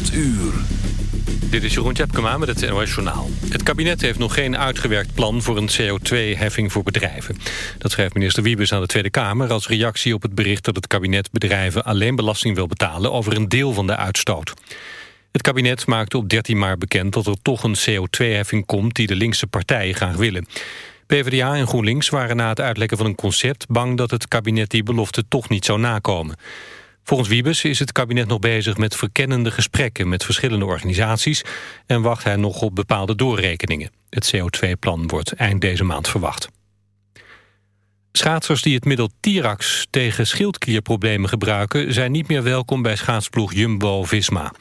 8 uur. Dit is Jeroen Tjepkema met het NOS Journaal. Het kabinet heeft nog geen uitgewerkt plan voor een CO2-heffing voor bedrijven. Dat schrijft minister Wiebes aan de Tweede Kamer... als reactie op het bericht dat het kabinet bedrijven alleen belasting wil betalen... over een deel van de uitstoot. Het kabinet maakte op 13 maart bekend dat er toch een CO2-heffing komt... die de linkse partijen graag willen. PvdA en GroenLinks waren na het uitlekken van een concept... bang dat het kabinet die belofte toch niet zou nakomen. Volgens Wiebes is het kabinet nog bezig met verkennende gesprekken met verschillende organisaties en wacht hij nog op bepaalde doorrekeningen. Het CO2-plan wordt eind deze maand verwacht. Schaatsers die het middel Tirax tegen schildklierproblemen gebruiken... zijn niet meer welkom bij schaatsploeg Jumbo-Visma.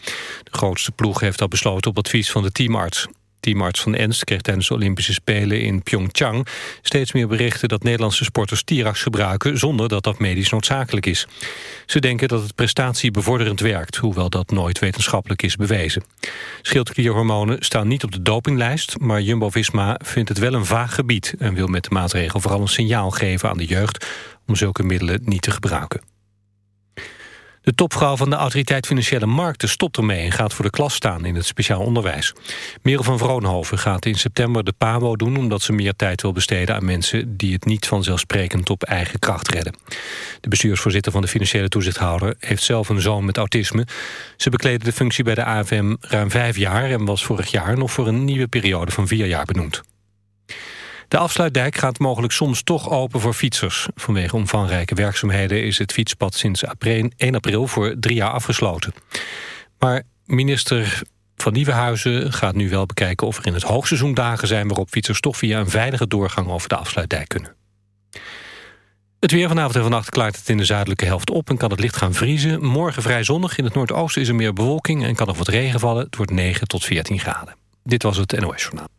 De grootste ploeg heeft dat besloten op advies van de teamarts. Teamarts van Enst kreeg tijdens de Olympische Spelen in Pyeongchang... steeds meer berichten dat Nederlandse sporters Tirax gebruiken... zonder dat dat medisch noodzakelijk is. Ze denken dat het prestatiebevorderend werkt... hoewel dat nooit wetenschappelijk is bewezen. Schildklierhormonen staan niet op de dopinglijst... maar Jumbo-Visma vindt het wel een vaag gebied... en wil met de maatregel vooral een signaal geven aan de jeugd... om zulke middelen niet te gebruiken. De topvrouw van de Autoriteit Financiële Markten stopt ermee... en gaat voor de klas staan in het speciaal onderwijs. Merel van Vroonhoven gaat in september de PABO doen... omdat ze meer tijd wil besteden aan mensen... die het niet vanzelfsprekend op eigen kracht redden. De bestuursvoorzitter van de financiële toezichthouder... heeft zelf een zoon met autisme. Ze bekleedde de functie bij de AFM ruim vijf jaar... en was vorig jaar nog voor een nieuwe periode van vier jaar benoemd. De afsluitdijk gaat mogelijk soms toch open voor fietsers. Vanwege omvangrijke werkzaamheden is het fietspad sinds 1 april voor drie jaar afgesloten. Maar minister van Nieuwenhuizen gaat nu wel bekijken of er in het hoogseizoen dagen zijn waarop fietsers toch via een veilige doorgang over de afsluitdijk kunnen. Het weer vanavond en vannacht klaart het in de zuidelijke helft op... en kan het licht gaan vriezen. Morgen vrij zonnig. In het noordoosten is er meer bewolking en kan er wat regen vallen. Het wordt 9 tot 14 graden. Dit was het NOS Journaal.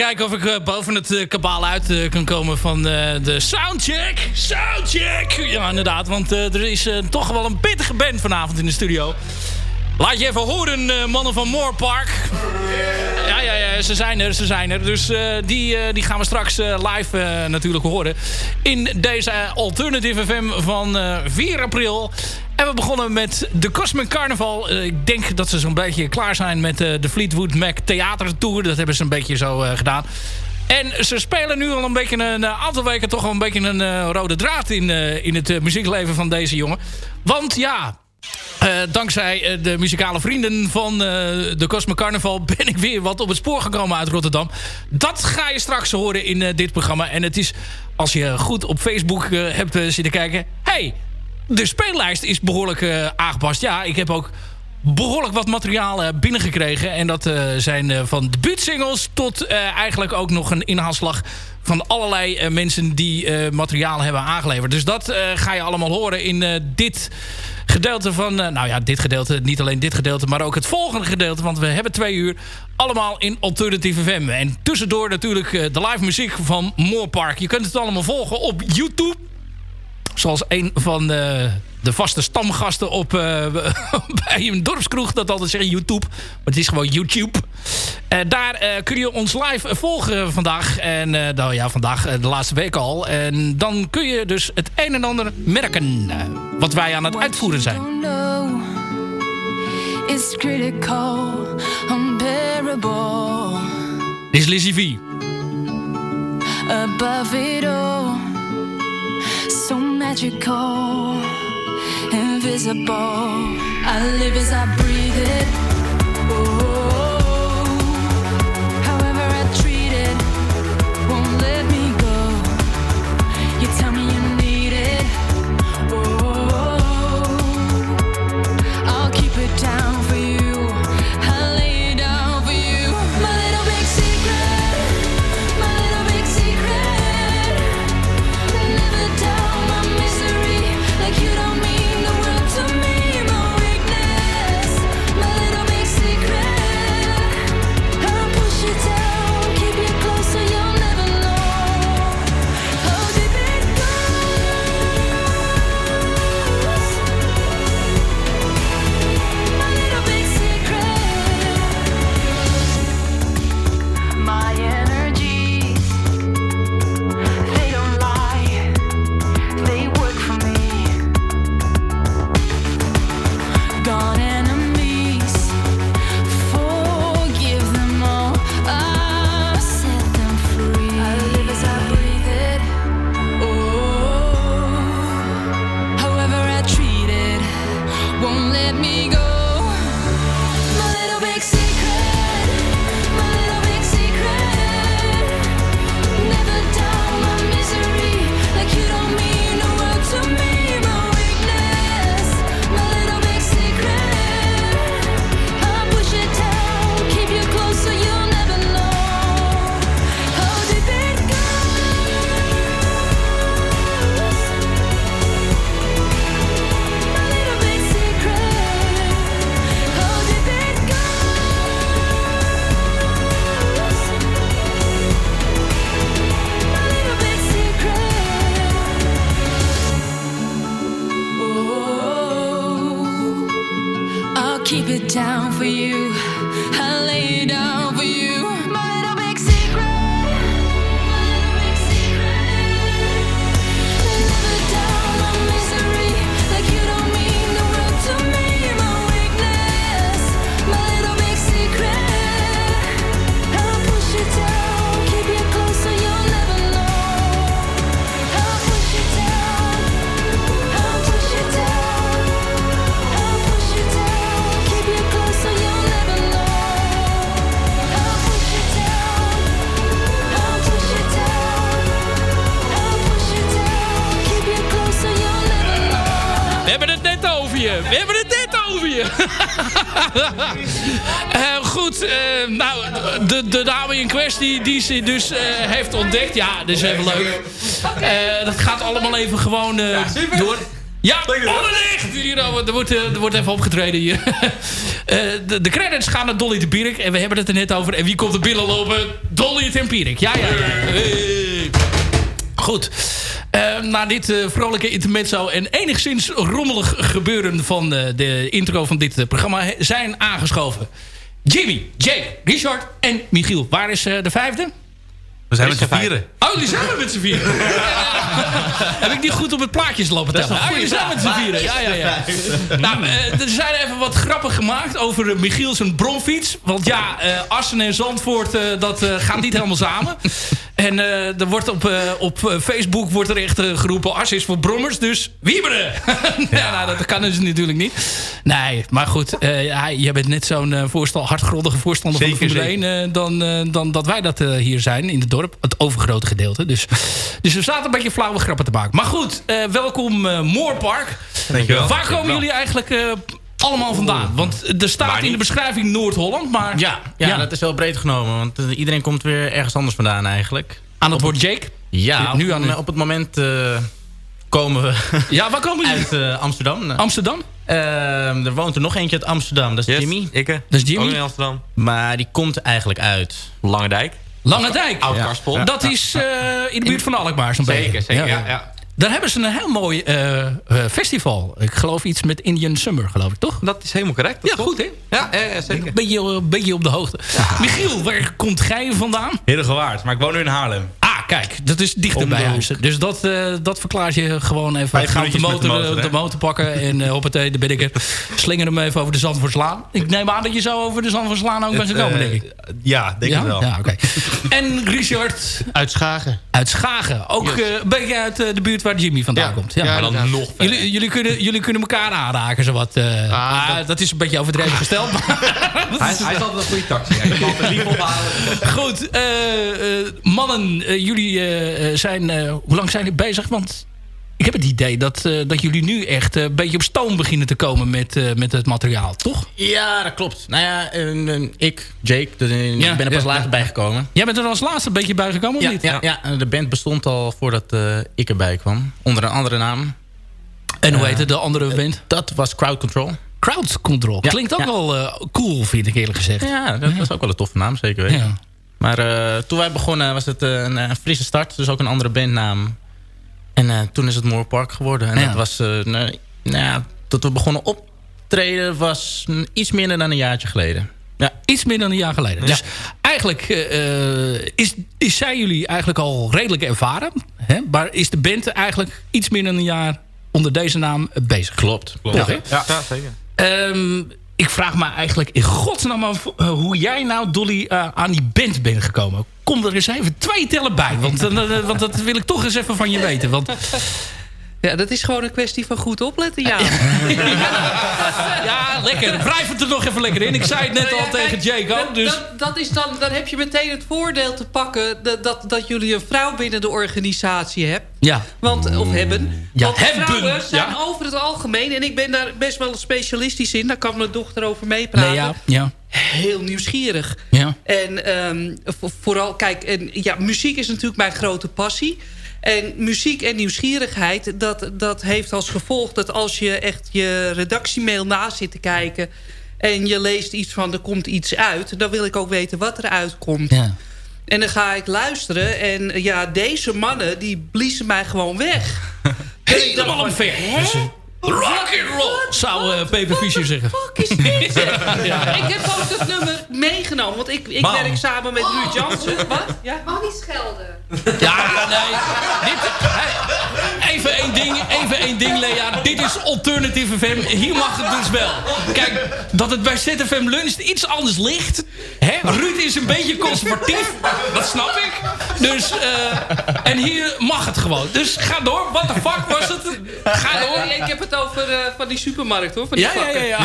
Kijken of ik uh, boven het uh, kabaal uit uh, kan komen van de soundcheck. Soundcheck! Ja, inderdaad, want er is toch wel een pittige band vanavond in de studio. Laat je even horen, mannen van Moorpark. Ja, ja, ja, ze zijn er, ze zijn er. Dus die, die gaan we straks live natuurlijk horen. In deze Alternative FM van 4 april. En we begonnen met de Cosmic Carnival. Eh, ik denk dat ze zo'n beetje klaar zijn met uh, de Fleetwood Mac Theatertour. Dat hebben ze een beetje zo uh, gedaan. En ze spelen nu al een beetje een aantal weken toch wel een beetje een rode draad in, in het muziekleven van deze jongen. Want ja, dankzij de muzikale vrienden van de Cosmic Carnival ben ik weer wat op het spoor gekomen uit Rotterdam. Dat ga je straks horen in dit programma. En het is, als je goed op Facebook hebt zitten kijken... Hey, de speellijst is behoorlijk uh, aangepast. Ja, ik heb ook behoorlijk wat materiaal uh, binnengekregen. En dat uh, zijn van debuutsingles tot eigenlijk ook nog een inhaalslag van allerlei mensen die materiaal hebben aangeleverd. Dus dat ga je allemaal horen in dit gedeelte van... nou ja, dit gedeelte, niet alleen dit gedeelte, maar ook het volgende gedeelte. Want we hebben twee uur allemaal in Alternative FM. En tussendoor natuurlijk de live muziek van Moorpark. Je kunt het allemaal volgen op YouTube zoals een van de, de vaste stamgasten op, uh, bij een dorpskroeg dat altijd zeggen YouTube. Maar het is gewoon YouTube. Uh, daar kun je ons live volgen vandaag. En nou ja, vandaag de laatste week al. En dan kun je dus het een en ander merken wat wij aan het uitvoeren zijn. It's critical, unbearable. Dit is Lizzie V. Above it all. So magical, invisible. I live as I breathe it. Kwestie die ze dus eh, heeft ontdekt. Ja, dat is even leuk. Eh, dat gaat allemaal even gewoon eh, door. Ja, onderlicht! Hier, nou, er, wordt, er wordt even opgetreden hier. de, de credits gaan naar Dolly de Pierik. En we hebben het er net over. En wie komt er binnenlopen? Dolly de Pierik. Ja, ja. Goed. Uh, na dit uh, vrolijke intermezzo en enigszins rommelig gebeuren van uh, de intro van dit programma zijn aangeschoven. Jimmy, Jake, Richard en Michiel. Waar is de vijfde? We zijn met z'n vieren. Oh, die zijn we met z'n vieren. Heb ik niet goed op het plaatjes lopen tellen? Oh, jullie zijn met z'n vieren. Ja, ja, ja. Nou, er zijn even wat grappen gemaakt over Michiel zijn bromfiets. Want ja, Assen en Zandvoort, dat gaat niet helemaal samen. En uh, er wordt op, uh, op Facebook wordt er echt uh, geroepen... As is voor brommers, dus wieberen! ja, nou, dat kan dus natuurlijk niet. Nee, maar goed. jij bent net zo'n voorstel, hardgrondige voorstander zeker, van de Formule 1... dan, dan dat wij dat hier zijn in het dorp. Het overgrote gedeelte. Dus, dus er staat een beetje flauwe grappen te maken. Maar goed, welkom Moorpark. Dankjewel. Waar komen jullie eigenlijk allemaal vandaan? Want er staat in de beschrijving Noord-Holland, maar... Ja, ja, dat is wel breed genomen. Want eh, iedereen komt weer ergens anders vandaan eigenlijk. Aan het woord Jake? Ja, nu aan, op het moment uh, komen we ja, waar komen uit uh, Amsterdam. Amsterdam? Uh, er woont er nog eentje uit Amsterdam, dat is yes, Jimmy. Ik, dat is Jimmy. Ook in Amsterdam. Maar die komt eigenlijk uit... Lange Dijk. Lange Dijk? Oud-Karspel. Dat is in de buurt van Alkmaar zo'n beetje. Zeker, zeker. ja. ja. Daar hebben ze een heel mooi uh, festival. Ik geloof iets met Indian Summer, geloof ik, toch? Dat is helemaal correct. Ja, goed, hè? Ja, ja zeker. Een beetje, een beetje op de hoogte. Michiel, waar komt gij vandaan? Herengewaard, maar ik woon nu in Haarlem. Kijk, dat is dichter bij huis. Dus dat, uh, dat verklaart je gewoon even. Ga de motor, de motor, de motor pakken en uh, hoppatee, daar ben ik er. Slinger hem even over de Zandvoortslaan. Ik neem aan dat je zo over de Zandvoortslaan ook bent gekomen, denk ik. Ja, denk ja? ik wel. Ja. Okay. en Richard? Uit Schagen. Uit Schagen. Ook yes. uh, een beetje uit de buurt waar Jimmy vandaan ja. komt. Ja, ja maar dan nog jullie, jullie, kunnen, jullie kunnen elkaar aanraken, zowat. Uh, ah, dat... dat... is een beetje overdreven gesteld. Maar hij, hij is altijd een goede taxi. Hij kan altijd lief ophalen. Goed. Uh, mannen, jullie zijn... hoe lang zijn jullie bezig? Want ik heb het idee dat, uh, dat jullie nu echt uh, een beetje op stoom beginnen te komen met, uh, met het materiaal, toch? Ja, dat klopt. Nou ja, ik, Jake, dus, ja, ben er pas ja, later ja. bijgekomen. Jij bent er als laatste een beetje bijgekomen, of niet? Ja, ja, de band bestond al voordat ik erbij kwam. Onder een andere naam. En hoe heette de andere band? Dat was Crowd Control. Crowd Control. Klinkt ook wel cool, vind ik eerlijk gezegd. Ja, dat was ook wel een toffe naam, zeker weten. Maar toen wij begonnen was het een, een frisse start. Dus ook een andere bandnaam. En uh, toen is het Moore Park geworden. En ja. dat was, uh, nou, nou, dat we begonnen optreden was iets minder dan een jaartje geleden. Ja, iets meer dan een jaar geleden. Ja. Dus eigenlijk uh, is, is zijn jullie eigenlijk al redelijk ervaren. Hè? Maar is de band eigenlijk iets meer dan een jaar onder deze naam bezig? Klopt. Klopt. Ja, ja, ja zeker. Um, ik vraag me eigenlijk in godsnaam af hoe jij nou, Dolly, uh, aan die band bent gekomen. Kom er eens even twee tellen bij. Want, uh, want dat wil ik toch eens even van je weten. Want Ja, dat is gewoon een kwestie van goed opletten, ja. ja, ja, lekker. Wrijf het er nog even lekker in. Ik zei het net Nou ja, al tegen Jake ook. Dus... Dat, dat is dan, dan heb je meteen het voordeel te pakken... dat, dat, dat jullie een vrouw binnen de organisatie hebben. Ja. Want, of hebben. Ja, Want hebben, vrouwen zijn ja. over het algemeen... en ik ben daar best wel specialistisch in... daar kan mijn dochter over meepraten... Nee, ja, ja. heel nieuwsgierig. Ja. En ehm, vo- vooral, kijk, en, ja, muziek is natuurlijk mijn grote passie... En muziek en nieuwsgierigheid, dat, dat heeft als gevolg... dat als je echt je redactiemail na zit te kijken... en je leest iets van, er komt iets uit... dan wil ik ook weten wat er uitkomt. Ja. En dan ga ik luisteren en ja, deze mannen... die bliezen mij gewoon weg. Helemaal omver. Eh, Rock and roll, zou uh, Peper Fischer zeggen. Fuck is dit? ja. Ik heb ook dat nummer meegenomen. Want ik, ik werk samen met Ruud Jansen. Wat? Ja? Mag niet schelden. Ja, nee. Dit, hey, even één ding, even één ding, Lea. Dit is Alternative FM. Hier mag het dus wel. Kijk, dat het bij ZFM Lunch iets anders ligt. Hè? Ruud is een beetje conservatief. Dat snap ik. Dus, eh, en hier mag het gewoon. Dus ga door. What the fuck was het? Ga door. Ja, ik heb het over eh, van die supermarkt hoor. Van die Ja, ja, ja. ja.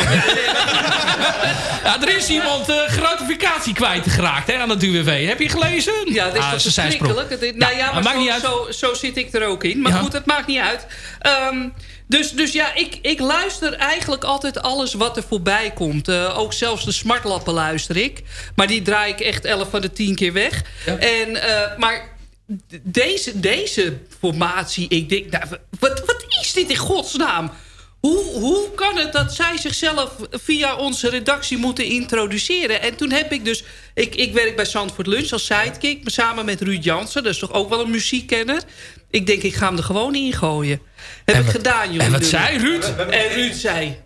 ja er is iemand eh gratificatie kwijtgeraakt hè, aan het UWV. Heb je gelezen? Ja, dat is Ah, toch ze zijn verschrikkelijk. Nou ja, maar maar maakt zo, niet uit. Zo, zo zit ik er ook in. Maar goed, het maakt niet uit. Ehm, dus, dus ja, ik, ik luister eigenlijk altijd alles wat er voorbij komt. Eh, ook zelfs de smartlappen luister ik. Maar die draai ik echt 11 van de 10 keer weg. En, eh, maar deze, deze formatie, ik denk, nou, wat, wat is dit in godsnaam? Hoe, hoe kan het dat zij zichzelf via onze redactie moeten introduceren? En toen heb ik dus... Ik, ik werk bij Zandvoort Lunch als sidekick... samen met Ruud Jansen, dat is toch ook wel een muziekkenner. Ik denk, ik ga hem er gewoon in gooien. Heb ik gedaan, jongen. En wat zei Ruud? En Ruud zei...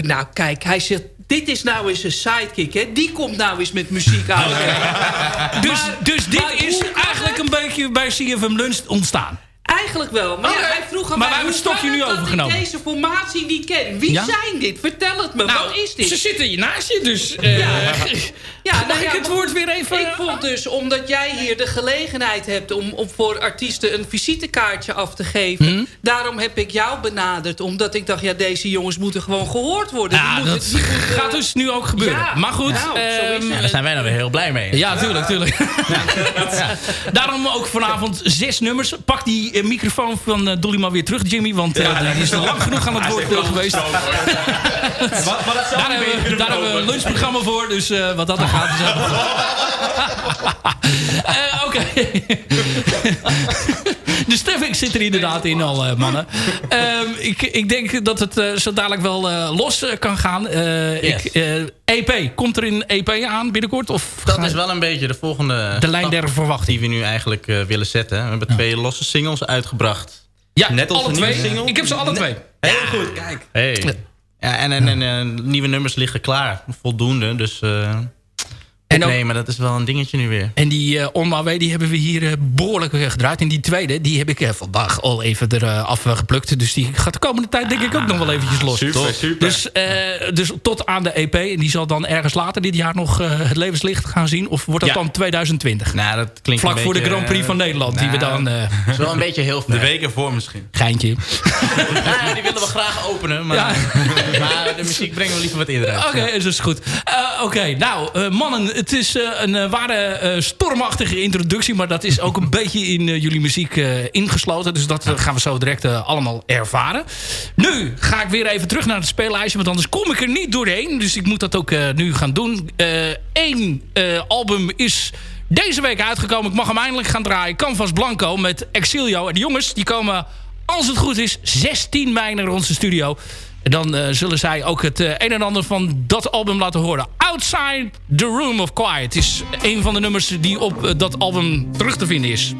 Nou, kijk, hij zegt... Dit is nou eens een sidekick, hè? Die komt nou eens met muziek aan. Dus, dus dit is eigenlijk een beetje bij CFM Lunch ontstaan. Eigenlijk wel. Maar ja, Oké. hij vroeg aan Maar mij, hoe stokje kan nu overgenomen. ik deze formatie niet ken. Wie Ja? zijn dit? Vertel het me. Nou, Wat is dit? Ze zitten hier naast je, dus... eh, Ja. Ja, Mag nou ik ja, het woord weer even... Ik vond dus, omdat jij hier de gelegenheid hebt... om, om voor artiesten een visitekaartje af te geven... Hm? daarom heb ik jou benaderd. Omdat ik dacht, ja, deze jongens moeten gewoon gehoord worden. Die Ja, moeten- dat die moeten- gaat dus nu ook gebeuren. Ja, maar goed, nou, zo is het. Ja, daar zijn wij nou weer heel blij mee. Ja, tuurlijk, tuurlijk. Daarom ook vanavond zes nummers. Pak die eh, microfoon van eh, Dolly maar weer terug, Jimmy. Want eh, die is al lang genoeg aan het woord geweest. Maar, maar dat Daar hebben, we, daar hebben we een lunchprogramma voor. Dus wat dat dan gaat. Is Eh, Oké. De stemming zit er inderdaad in al, eh, mannen. Ehm, ik, ik denk dat het eh, zo dadelijk wel los kan gaan. Yes. ik, EP, komt er een EP aan binnenkort? Of Dat is wel een beetje de volgende de lijn der verwachting? die we nu eigenlijk willen zetten. We hebben twee losse singles uitgebracht. Ja, Net als alle twee. single. Ik heb ze alle twee. Heel goed. Kijk. Hey. Ja, en, en, en eh, nieuwe nummers liggen klaar. Voldoende. Dus En ook- opnemen, dat is wel een dingetje nu weer. En die uh, On My Way, die hebben we hier uh, behoorlijk gedraaid. En die tweede, die heb ik uh, vandaag al even eraf geplukt. Dus die gaat de komende tijd denk ik ook nog wel eventjes los. Super, Toch? super. Dus, dus tot aan de EP. En die zal dan ergens later dit jaar nog het levenslicht gaan zien. Of wordt dat Ja. dan 2020? Nou, dat klinkt Vlak een voor de Grand Prix eh, van Nederland. die we nou, dan... Dat is wel een beetje heel De ver. week ervoor misschien. Geintje. Ja, die willen we graag openen. Maar, Ja. maar de muziek brengen we liever wat eerder uit. Oké, is dus goed. Uh, Oké, nou, uh, mannen, het is uh, een ware stormachtige introductie. Maar dat is ook een beetje in jullie muziek ingesloten. Dus dat gaan we zo direct allemaal ervaren. Nu ga ik weer even terug naar het speellijstje. Want anders kom ik er niet doorheen. Dus ik moet dat ook nu gaan doen. Eén album is deze week uitgekomen. Ik mag hem eindelijk gaan draaien. Canvas Blanco met Exilio. En de jongens die komen, als het goed is, 16 mei naar onze studio. En dan uh, zullen zij ook het uh, een en ander van dat album laten horen. Outside the Room of Quiet is een van de nummers die op uh, dat album terug te vinden is.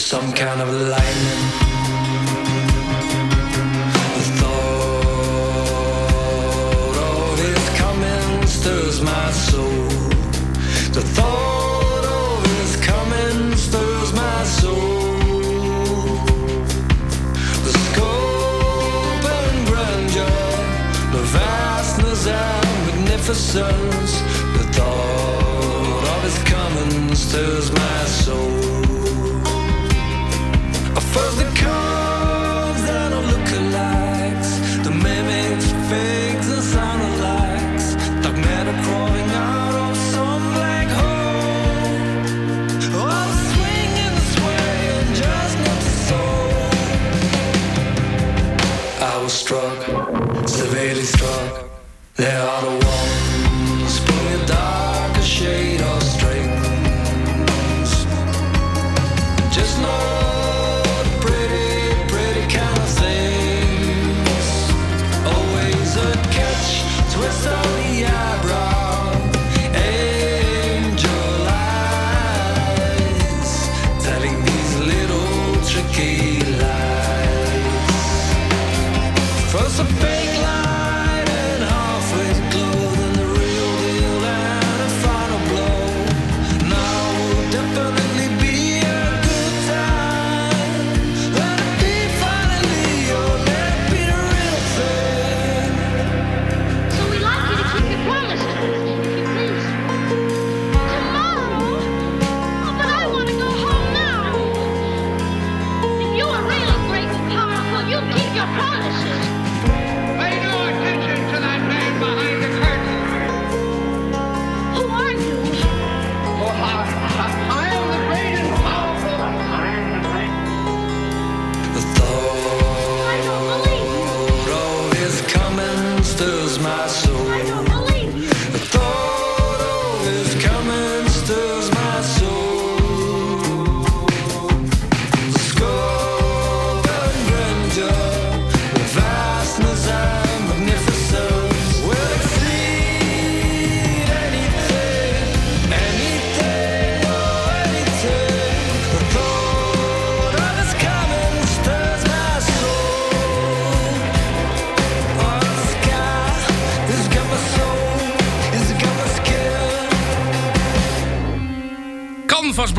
Some kind of lightning. The thought of his coming stirs my soul. The thought of his coming stirs my soul. The scope and grandeur, the vastness and magnificence, the thought of his coming stirs my soul. I felt the calm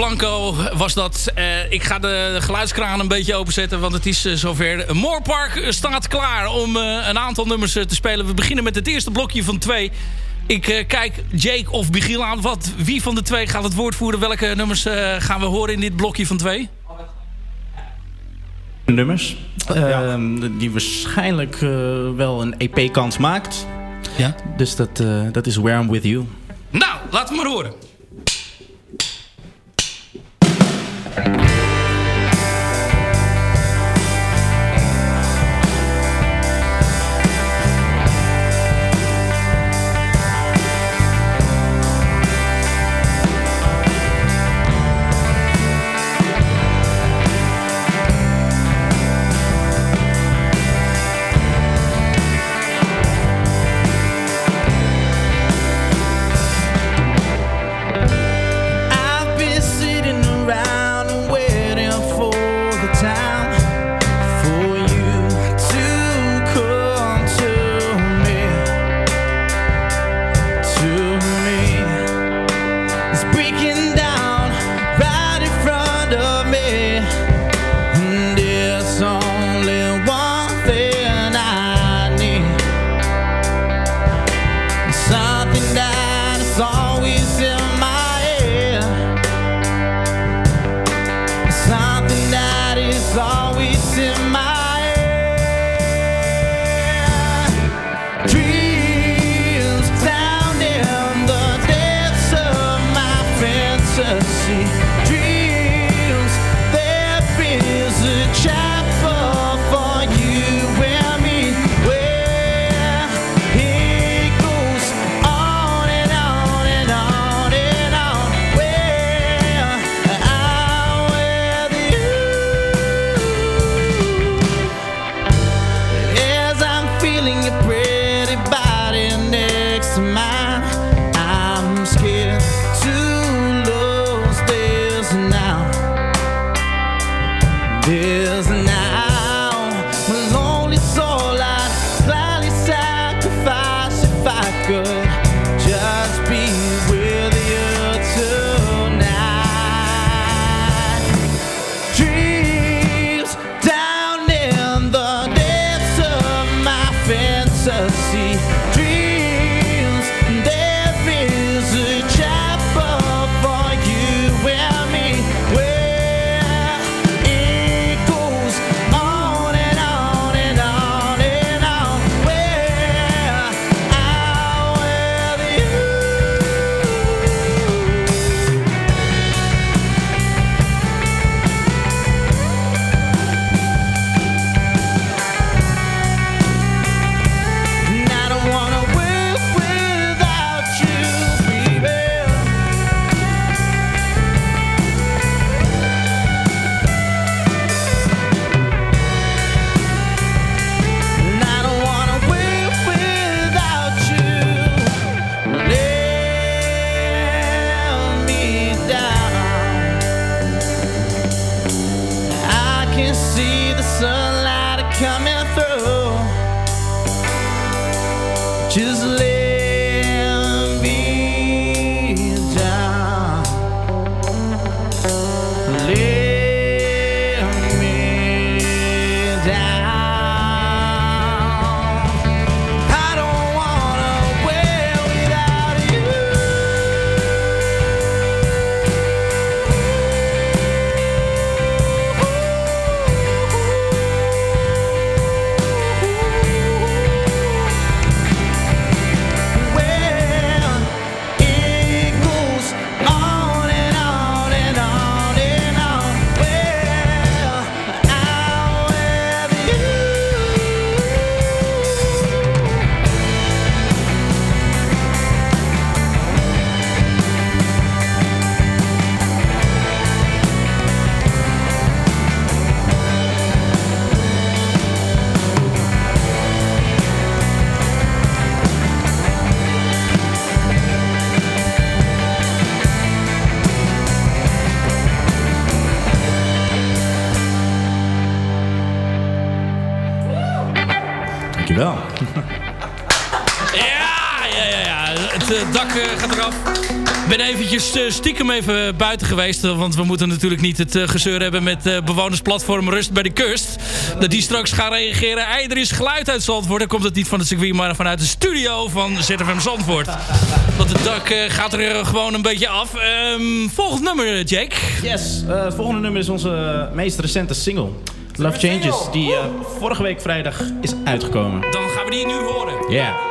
Blanco was dat. Eh, ik ga de geluidskraan een beetje openzetten, want het is uh, zover. Moorpark staat klaar om uh, een aantal nummers te spelen. We beginnen met het eerste blokje van twee. Ik kijk Jake of Michiel aan. Wat, wie van de twee gaat het woord voeren? Welke nummers gaan we horen in dit blokje van twee? Nummers. Ja. die waarschijnlijk wel een EP-kans maakt. Ja. Dus dat, dat is Where I'm With You. Nou, laten we maar horen. Thank you. can see the sunlight coming through. Just eventjes eh, stiekem even buiten geweest. Eh, want we moeten natuurlijk niet het eh, gezeur hebben met bewonersplatform Rust bij de Kust. Dat die straks gaan reageren. Er is geluid uit Zandvoort. Dan komt het niet van de circuit, maar vanuit de studio van ZFM Zandvoort. Want het dak gaat er gewoon een beetje af. Um, volgend nummer, Jake. Yes, uh, volgende nummer is onze meest recente single. Love Changes, die vorige week vrijdag is uitgekomen. Dan gaan we die nu horen. Ja. Yeah.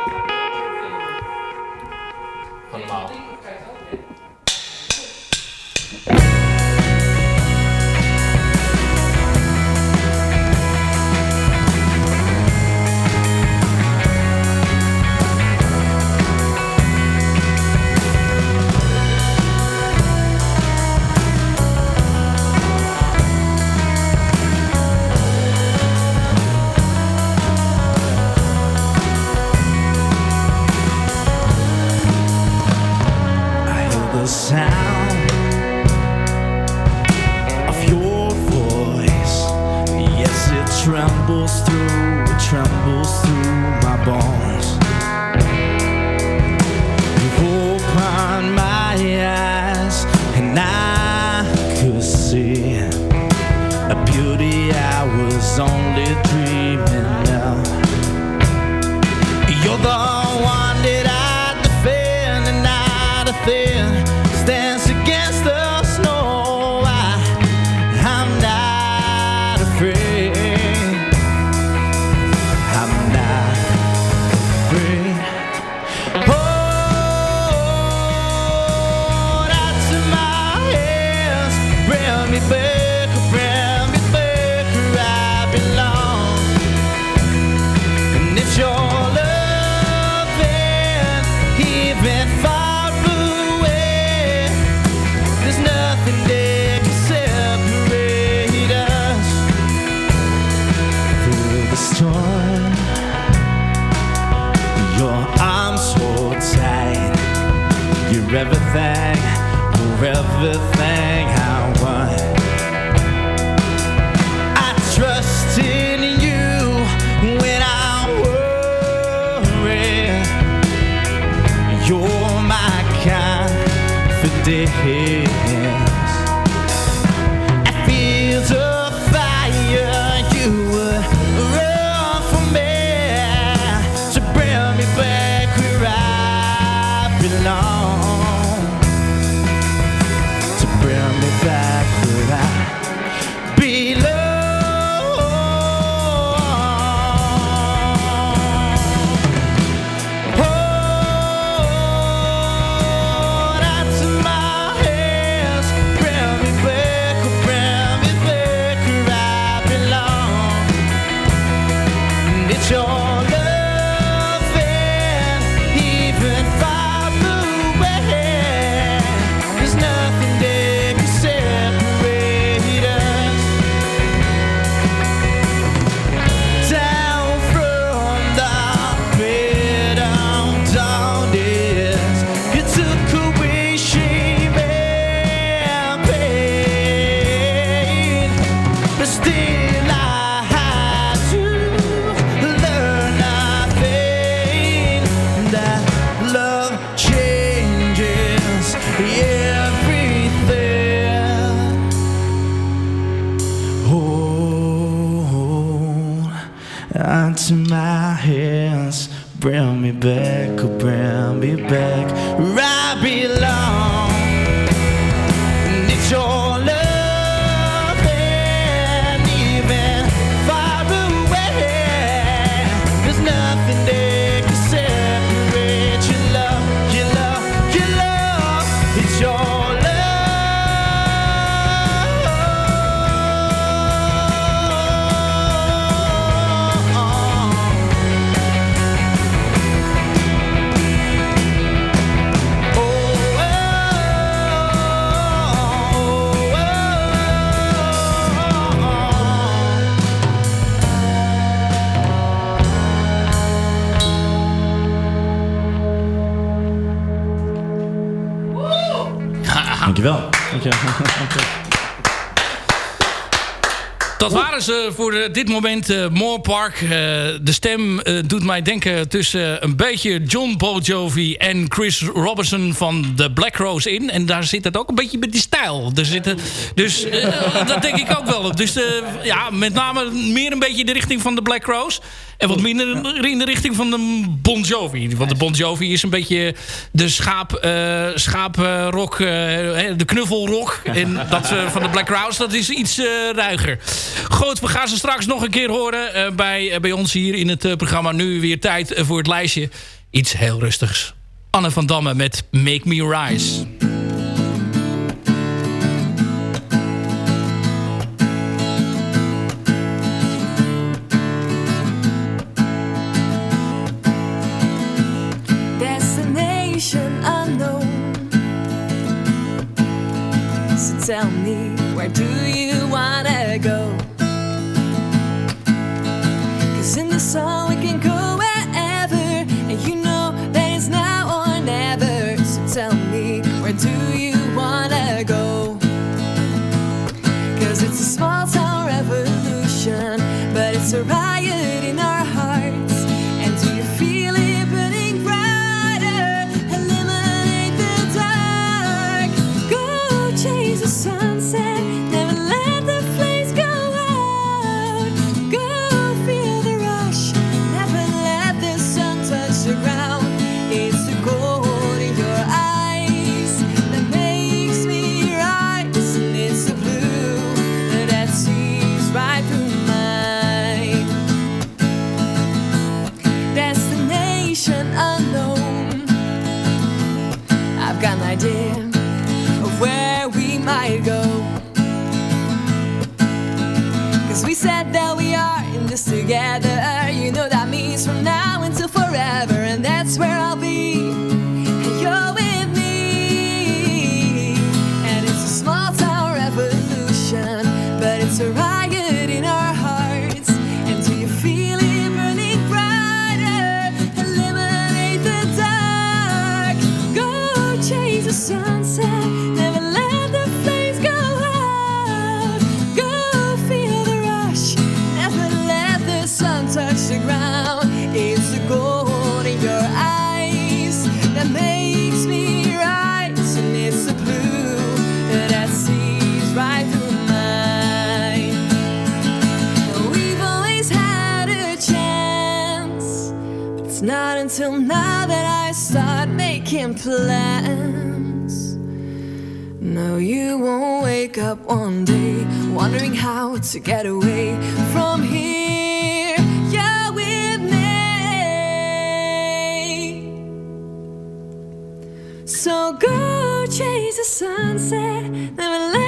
day back oh, around, be back. Eh, voor eh, dit moment eh, uh, Moorpark. De stem doet mij denken tussen een beetje John Bon Jovi en Chris Robinson van The Black Rose in. En daar zit het ook een beetje met die stijl. Er zitten, dus dat denk ik ook wel op. Dus ja, met name meer een beetje de richting van de Black Rose. En wat minder in de richting van de Bon Jovi. Want de Bon Jovi is een beetje de schaap, eh, uh, schaaprok, eh, de knuffelrok. En dat eh, van de Black Crowes, dat is iets ruiger. Goed, we gaan ze straks nog een keer horen bij, bij ons hier in het programma. Nu weer tijd voor het lijstje. Iets heel rustigs. Anne van Damme met Make Me Rise. surround making plans. No, you won't wake up one day wondering how to get away from here. You're with me. So go chase the sunset, never let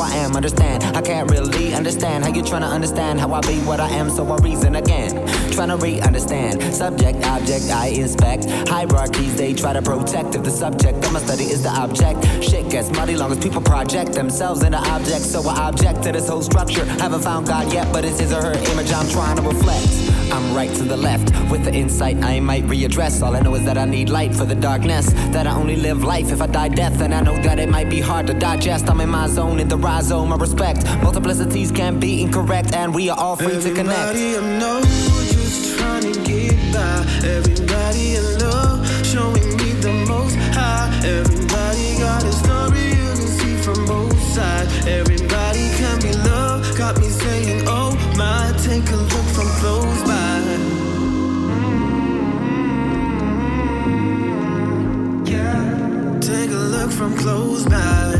I am. Understand? I can't really understand how you trying to understand how I be what I am. So I reason again, trying to re-understand. Subject, object, I inspect. Hierarchies they try to protect. If the subject of my study is the object, shit gets muddy long as people project themselves into objects. So I object to this whole structure. Haven't found God yet, but it's his or her image I'm trying to reflect. Right to the left with the insight I might readdress. All I know is that I need light for the darkness. That I only live life if I die death. And I know that it might be hard to digest. I'm in my zone, in the rhizome. I respect multiplicities can be incorrect, and we are all free to connect. Everybody I know just trying to get by. Everybody in love, showing me the most high. Everybody got a story you can see from both sides. Everybody can be loved, got me saying, Oh my, take a look work from close by.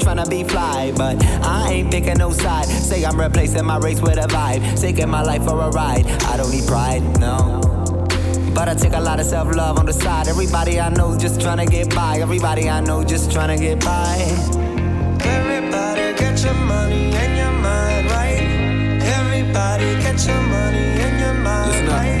trying to be fly, but I ain't picking no side. Say I'm replacing my race with a vibe, taking my life for a ride. I don't need pride, no. But I take a lot of self love on the side. Everybody I know just tryna get by. Everybody I know just tryna get by. Everybody get your money and your mind right. Everybody get your money and your mind right.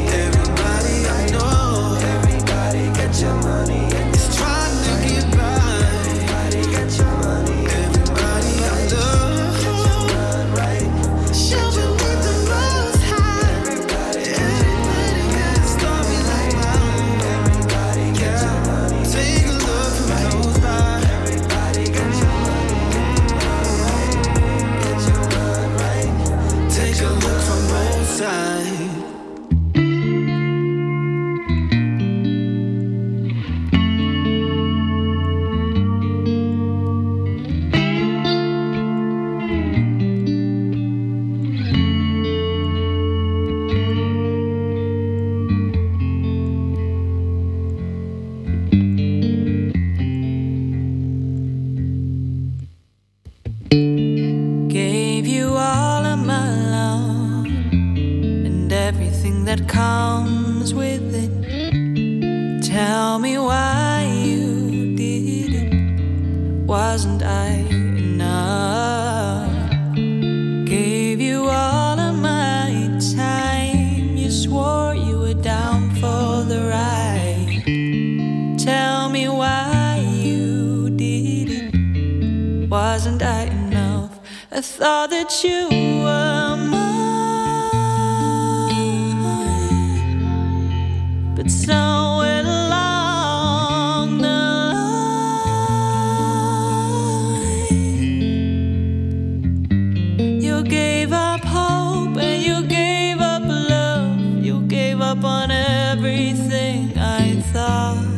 Gave up hope and you gave up love. You gave up on everything I thought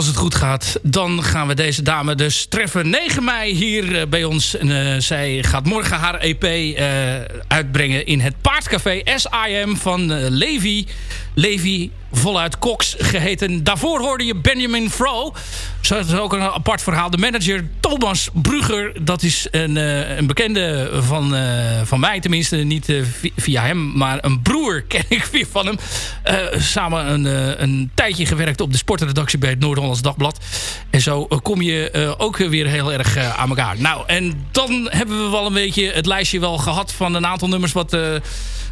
als het goed gaat, dan gaan we deze dame dus treffen 9 mei hier eh, bij ons. En, eh, zij gaat morgen haar EP eh, uitbrengen in het Paardcafé SIM van Levi. Levi voluit Cox geheten. Daarvoor hoorde je Benjamin Fro. Zo is ook een apart verhaal. De manager Thomas Brugger, dat is een, eh, een bekende van, eh, van mij tenminste. Niet eh, vi- via hem, maar een broer ken ik weer van hem. Samen een, een tijdje gewerkt op de sportredactie bij het Noord-Hollands Dagblad. En zo kom je ook weer heel erg aan elkaar. Nou, en dan hebben we wel een beetje het lijstje wel gehad van een aantal nummers wat...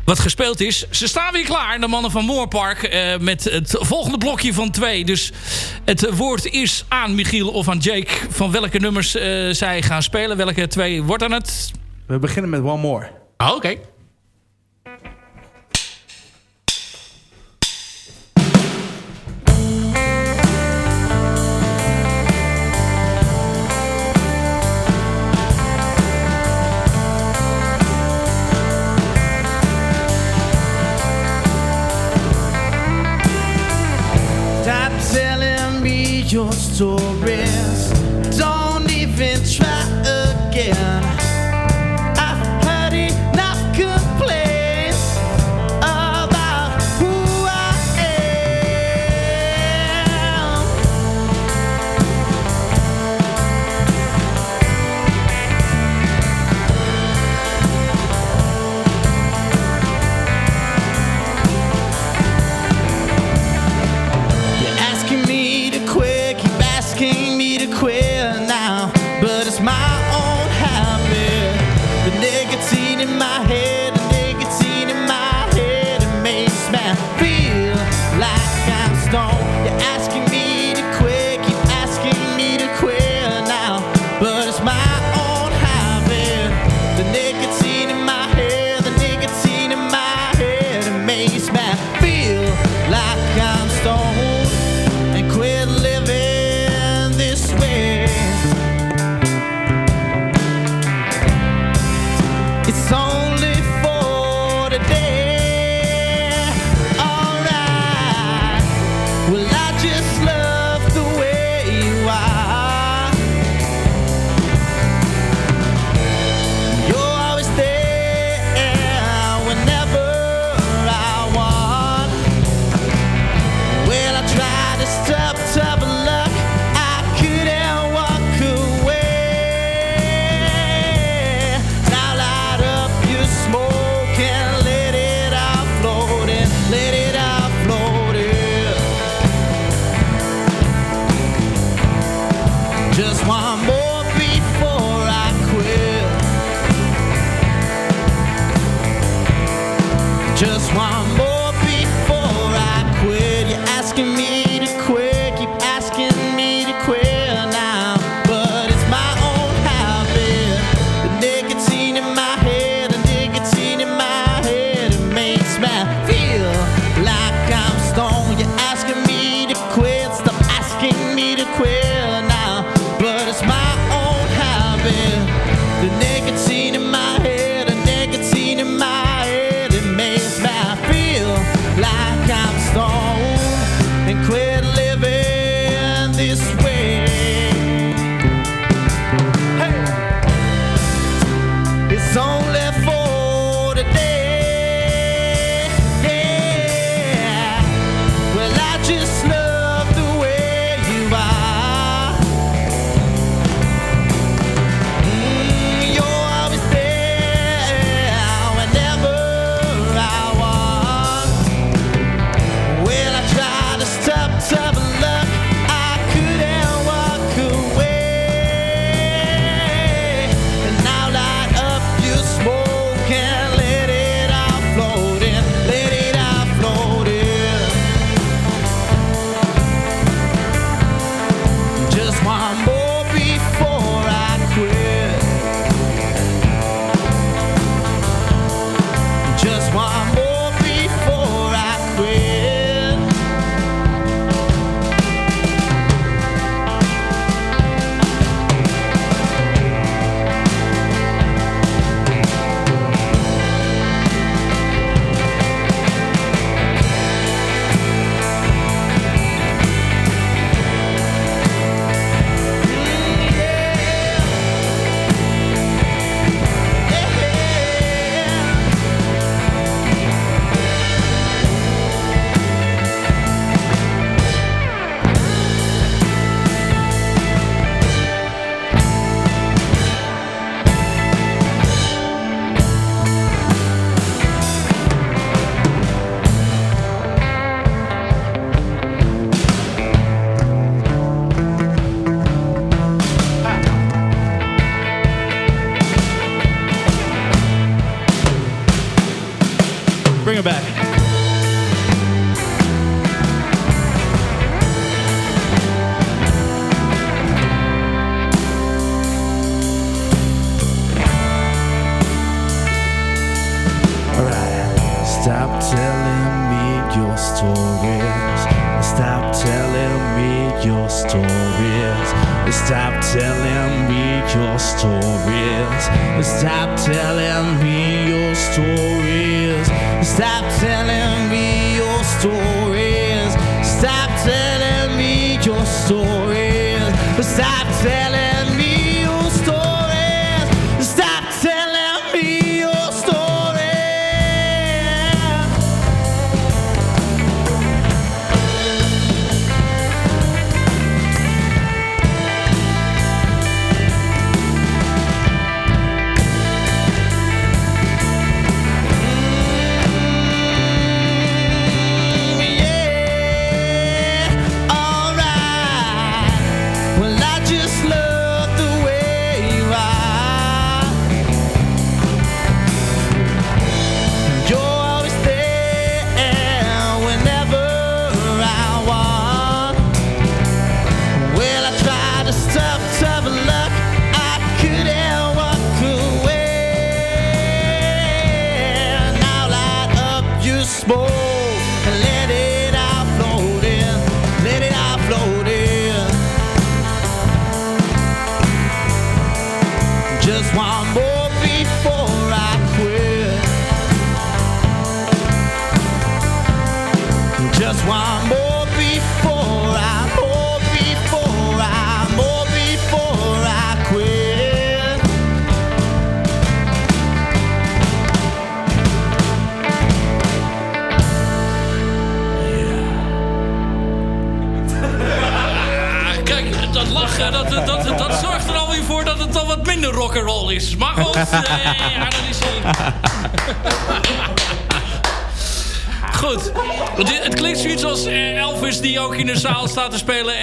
wat gespeeld is. Ze staan weer klaar, de mannen van Moorpark, eh, met het volgende blokje van twee. Dus het woord is aan Michiel of aan Jake van welke nummers eh, zij gaan spelen. Welke twee worden het? We beginnen met One More. Ah, Oké. soaring.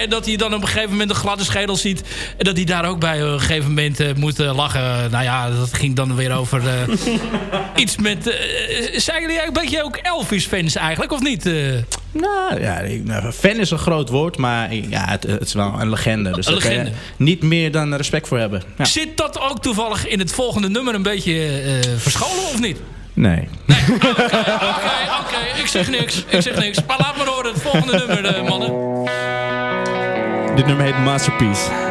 Dat hij dan op een gegeven moment een gladde schedel ziet. En dat hij daar ook bij op een gegeven moment eh, moet eh, lachen. Eh, nou ja, dat ging dan weer over iets met... zijn jullie een beetje ook Elvis-fans eigenlijk, of niet? Nou ja, nou, fan is een groot woord, maar ja, het, het is wel een legende. Dus een niet meer dan respect voor hebben. Zit dat ook toevallig in het volgende nummer een beetje verscholen of niet? Nee. Oké, oké, ik zeg niks, ik zeg niks. Maar laat maar horen, het volgende nummer, mannen. Dit nummer heet Masterpiece.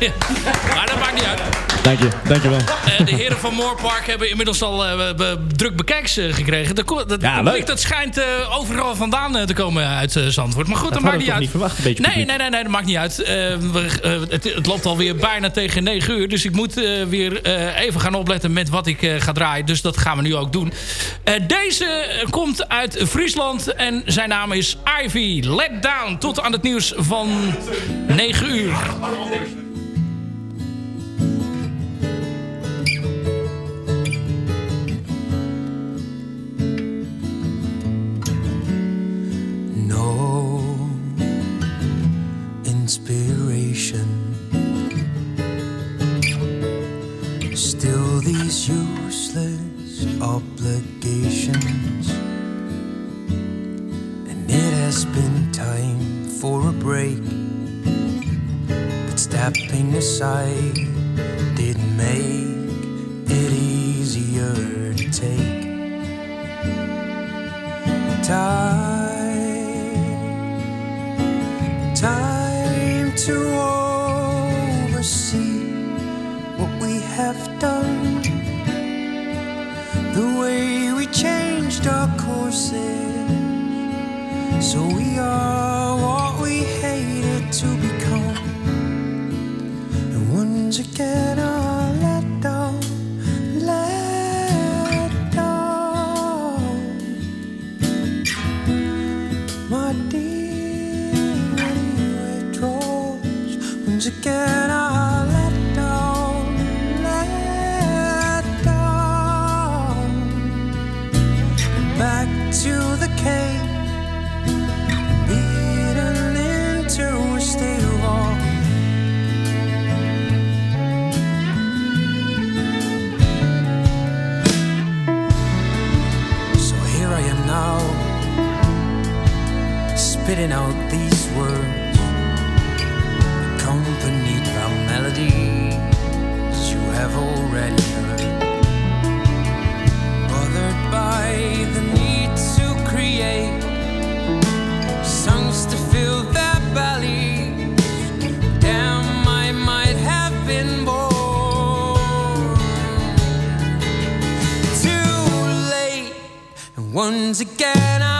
maar dat maakt niet uit. Dank je, dank je wel. Eh, de heren van Moorpark hebben inmiddels al eh, be- druk bekijks eh, gekregen. Dat, dat Ja, publiek, leuk. dat schijnt overal vandaan te komen uit Zandvoort. Maar goed, Dat maakt niet uit. niet verwacht, een beetje nee, nee, nee, nee, dat maakt niet uit. We, het, het loopt alweer bijna tegen 9 uur. Dus ik moet weer even gaan opletten met wat ik ga draaien. Dus dat gaan we nu ook doen. Deze komt uit Friesland en zijn naam is Ivy. Let Down. Tot aan het nieuws van 9 uur. Stepping aside didn't make it easier to take time, time to oversee what we have done, the way we changed our courses, so we are get up. Spitting out these words, accompanied by melodies you have already heard. Bothered by the need to create songs to fill their bellies. Damn, I might have been born too late. And once again, I